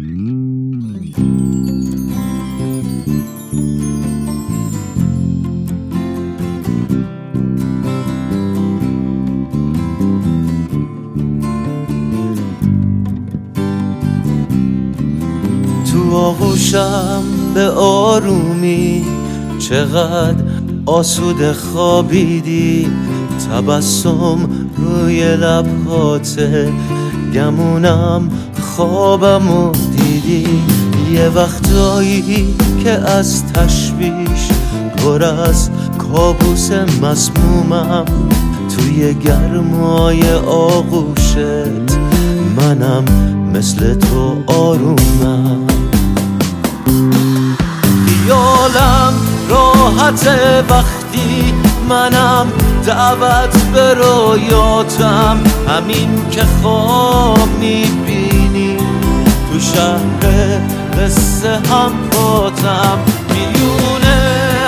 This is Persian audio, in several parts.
تو آغوشم به آرومی چقدر آسوده خوابیدی؟ تبسم روی لبهاته گمونم خوابم و دیدی یه وقتایی که از تشویش پر از کابوس مسمومم توی گرمای آغوشت منم مثل تو آرومم. خیالم راحت وقتی منم دعوت به رویاتم. همین که خواب قصه هم پاتم میونه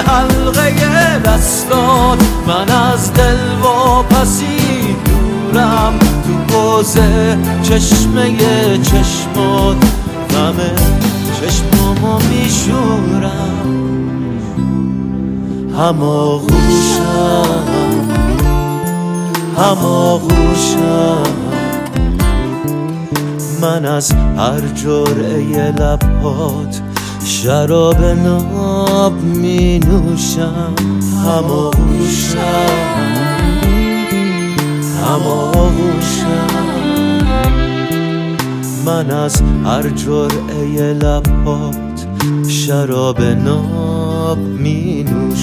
حلقه دستات من از دل واپسی دورم تو بازه چشمه چشمات. غم چشمامو میشورم. هماغوشم هماغوشم من از هر جرعه لبهات شراب ناب می نوشم. هماغوشم هماغوشم من از هر جرعه لبهات شراب ناب می نوشم.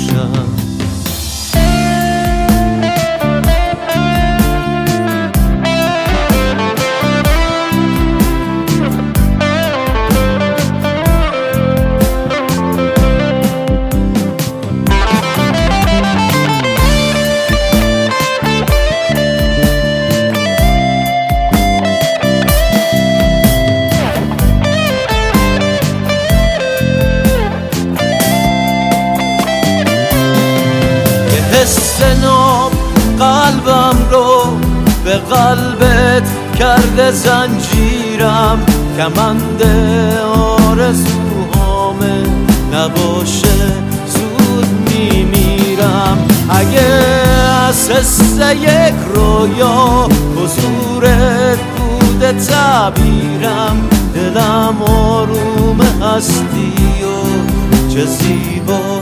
حس نام قلبم رو به قلبت کرده زنجیرم کمند آرزوهامه نباشه زود میمیرم. اگه از حس یک رویا حضورت بوده تعبیرم دلم آروم هستی و چه زیبا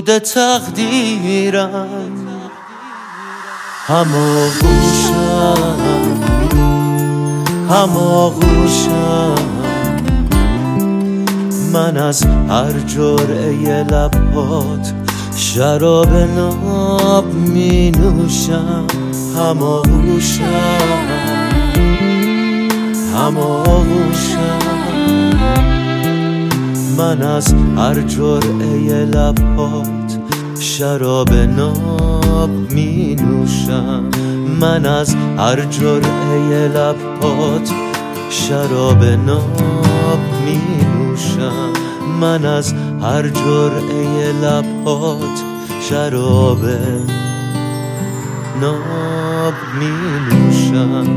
بوده تقدیرم. هماغوشم هماغوشم من از هر جرعه لبهات شراب ناب می نوشم هماغوشم هماغوشم من از هر جرعه لبهات شراب ناب می نوشم. من از هر جرعه لبهات شراب ناب می نوشم. من از هر جرعه لبهات شراب ناب می نوشم.